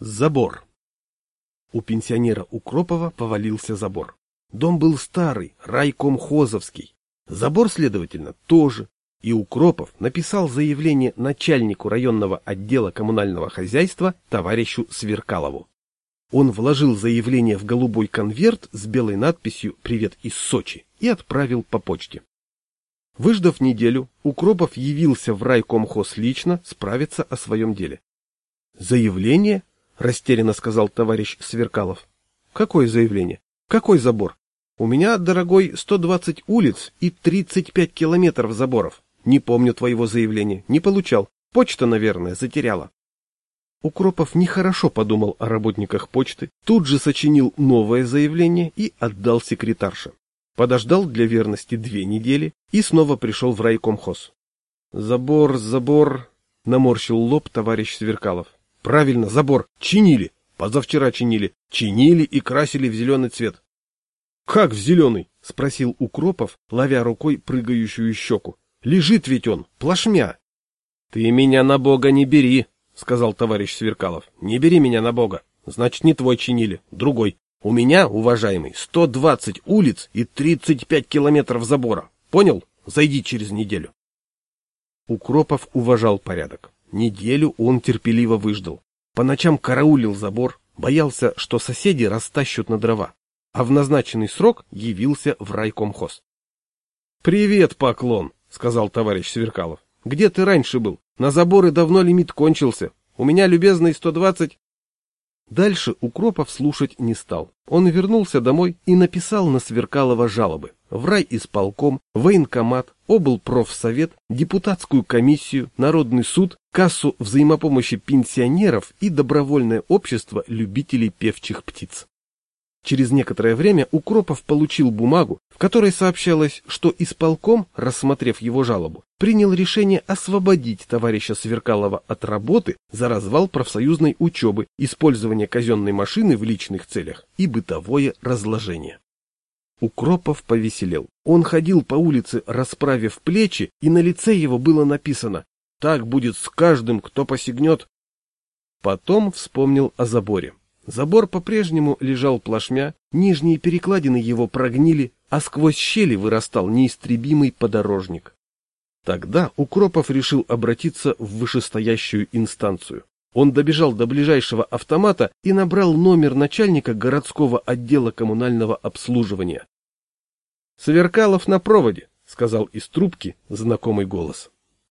Забор. У пенсионера Укропова повалился забор. Дом был старый, райкомхозовский. Забор, следовательно, тоже. И Укропов написал заявление начальнику районного отдела коммунального хозяйства товарищу Сверкалову. Он вложил заявление в голубой конверт с белой надписью «Привет из Сочи» и отправил по почте. Выждав неделю, Укропов явился в райкомхоз лично справиться о своем деле. «Заявление?» — растерянно сказал товарищ Сверкалов. «Какое заявление? Какой забор? У меня, дорогой, 120 улиц и 35 километров заборов. Не помню твоего заявления, не получал. Почта, наверное, затеряла». Укропов нехорошо подумал о работниках почты, тут же сочинил новое заявление и отдал секретарше. Подождал для верности две недели и снова пришел в райкомхоз. «Забор, забор», — наморщил лоб товарищ Сверкалов. Правильно, забор. Чинили. Позавчера чинили. Чинили и красили в зеленый цвет. Как в зеленый? Спросил Укропов, ловя рукой прыгающую щеку. Лежит ведь он, плашмя. Ты меня на бога не бери, сказал товарищ Сверкалов. Не бери меня на бога. Значит, не твой чинили, другой. У меня, уважаемый, 120 улиц и 35 километров забора. Понял? Зайди через неделю. Укропов уважал порядок. Неделю он терпеливо выждал. По ночам караулил забор, боялся, что соседи растащут на дрова, а в назначенный срок явился в райкомхоз. — Привет, поклон, — сказал товарищ Сверкалов. — Где ты раньше был? На заборы давно лимит кончился. У меня, любезный, 120... Дальше Укропов слушать не стал. Он вернулся домой и написал на Сверкалова жалобы в райисполком, военкомат, облпрофсовет, депутатскую комиссию, народный суд, кассу взаимопомощи пенсионеров и добровольное общество любителей певчих птиц. Через некоторое время Укропов получил бумагу, в которой сообщалось, что исполком, рассмотрев его жалобу, принял решение освободить товарища Сверкалова от работы за развал профсоюзной учебы, использование казенной машины в личных целях и бытовое разложение. Укропов повеселел. Он ходил по улице, расправив плечи, и на лице его было написано «Так будет с каждым, кто посягнет». Потом вспомнил о заборе. Забор по-прежнему лежал плашмя, нижние перекладины его прогнили, а сквозь щели вырастал неистребимый подорожник. Тогда Укропов решил обратиться в вышестоящую инстанцию. Он добежал до ближайшего автомата и набрал номер начальника городского отдела коммунального обслуживания. «Сверкалов на проводе», — сказал из трубки знакомый голос.